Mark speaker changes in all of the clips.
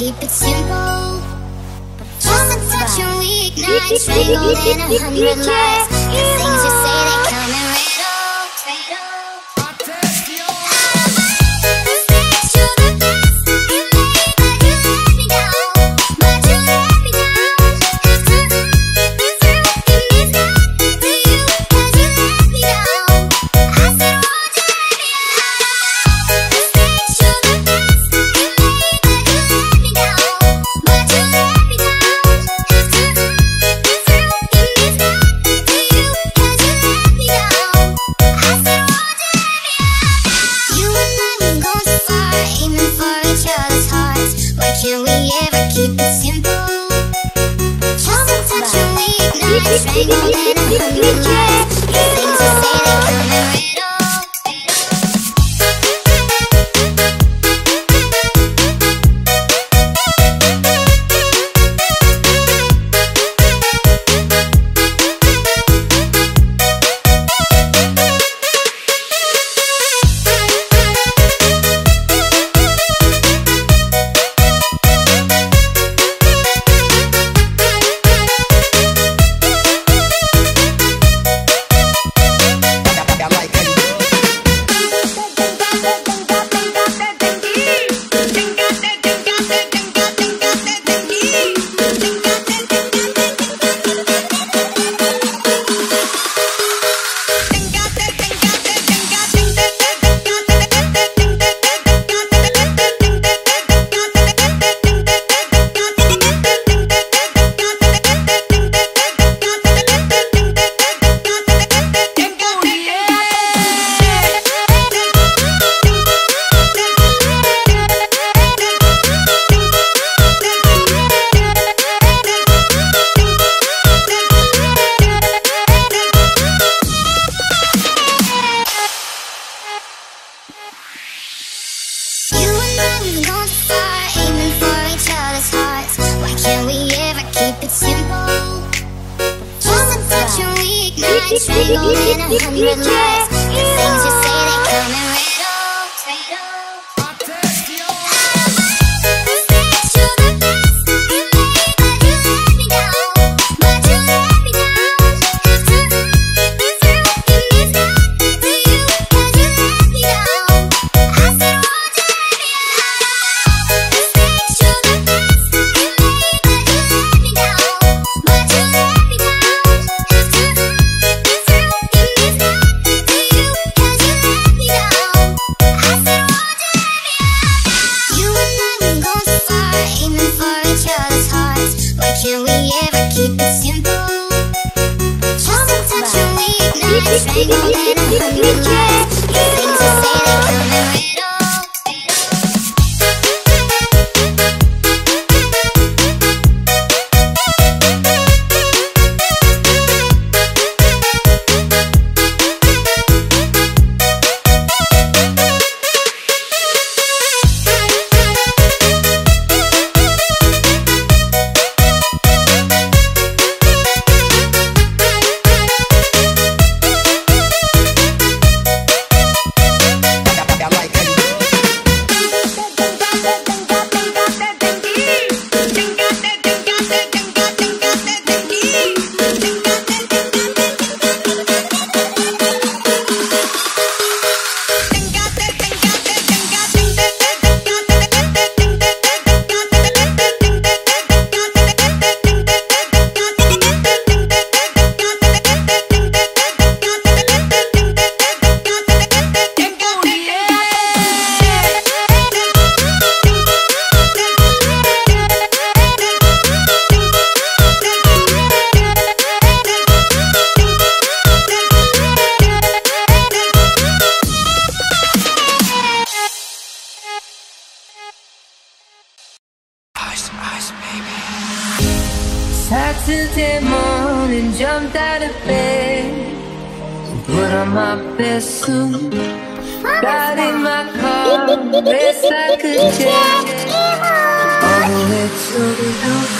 Speaker 1: keep it simple. Just a touch and we ignite, strangled in a hundred lies. do we ever keep it simple? Just a
Speaker 2: put on my best suit, got in my car, best I could get. all the way to the.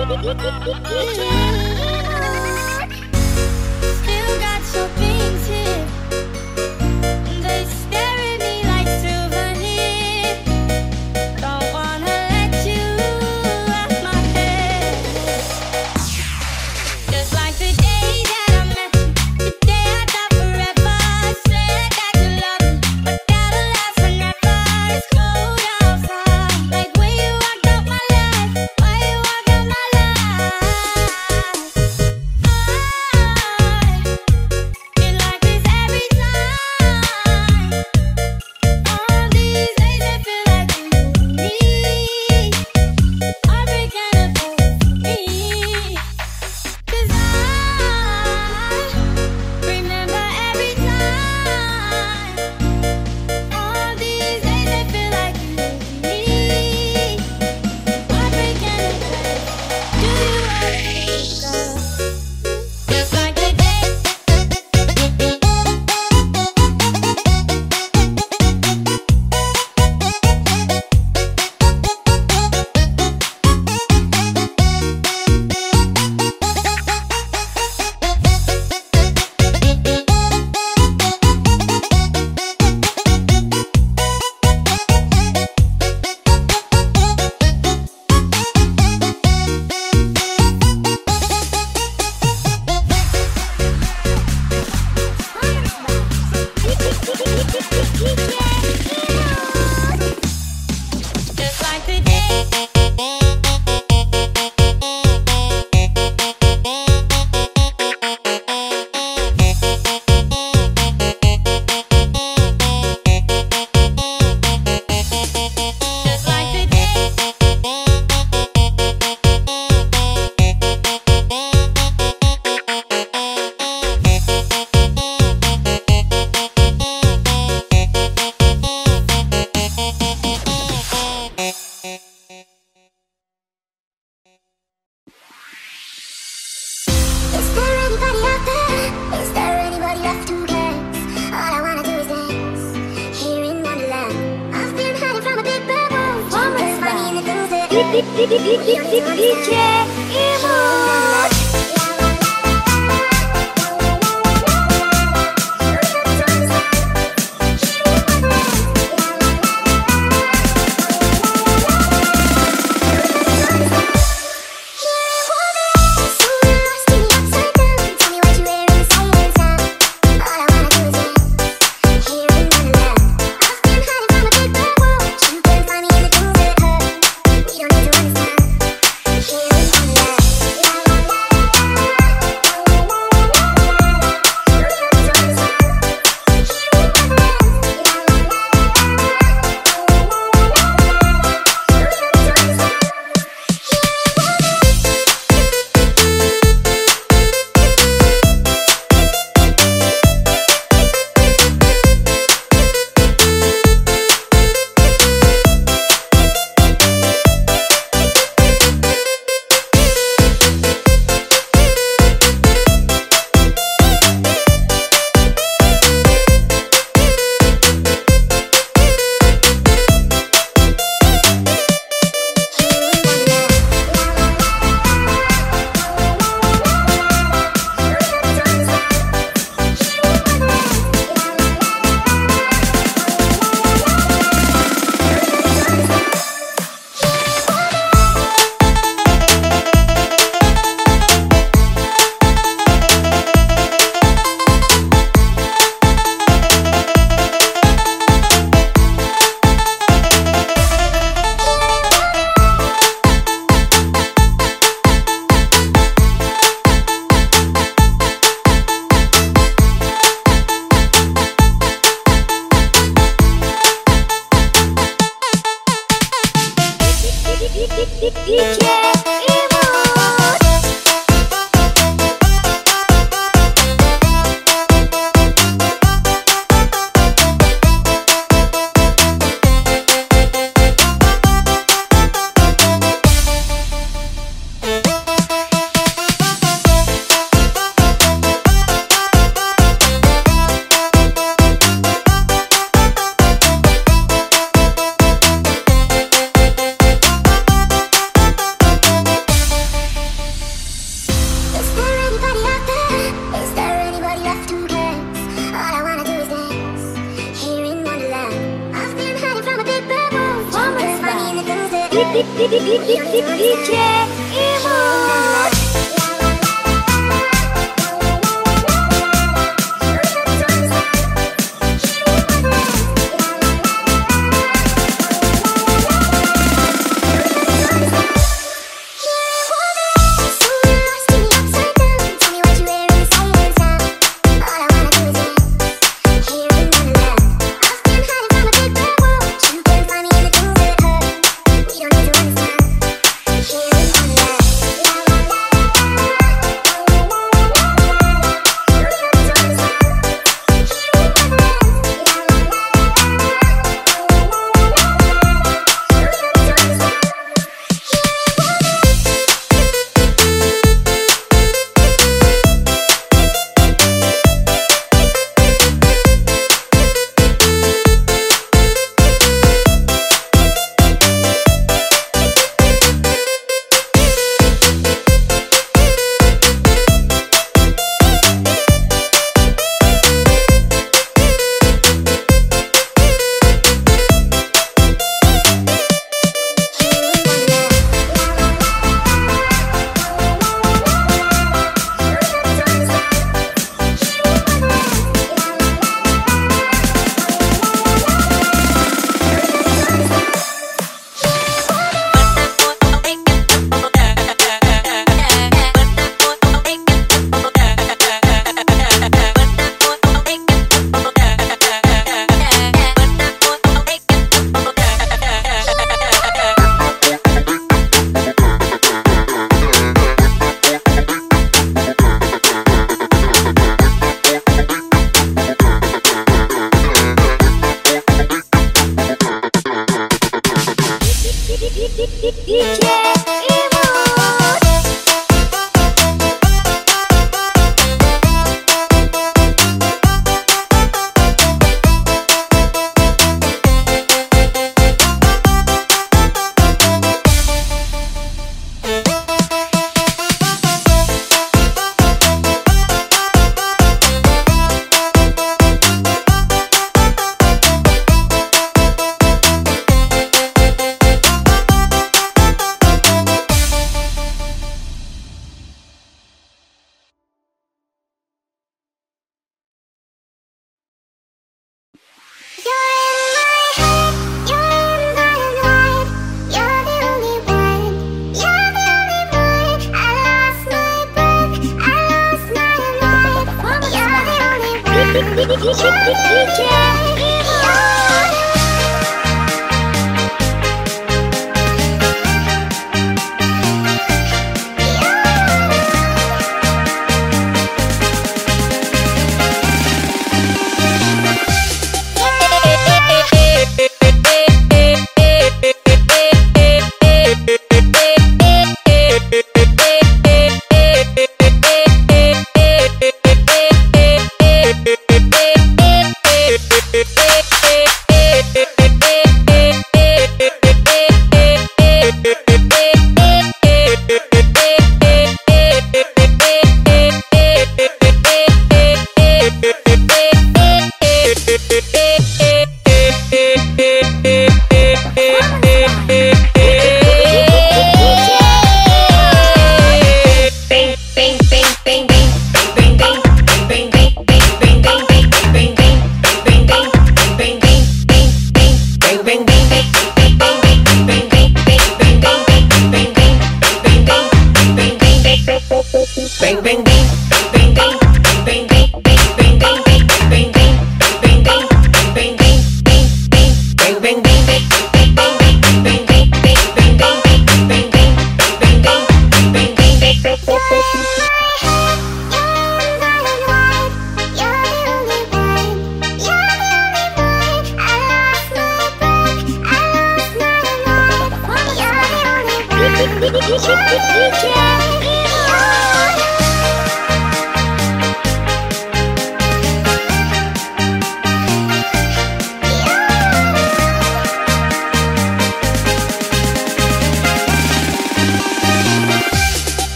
Speaker 1: Yeah.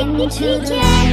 Speaker 3: into.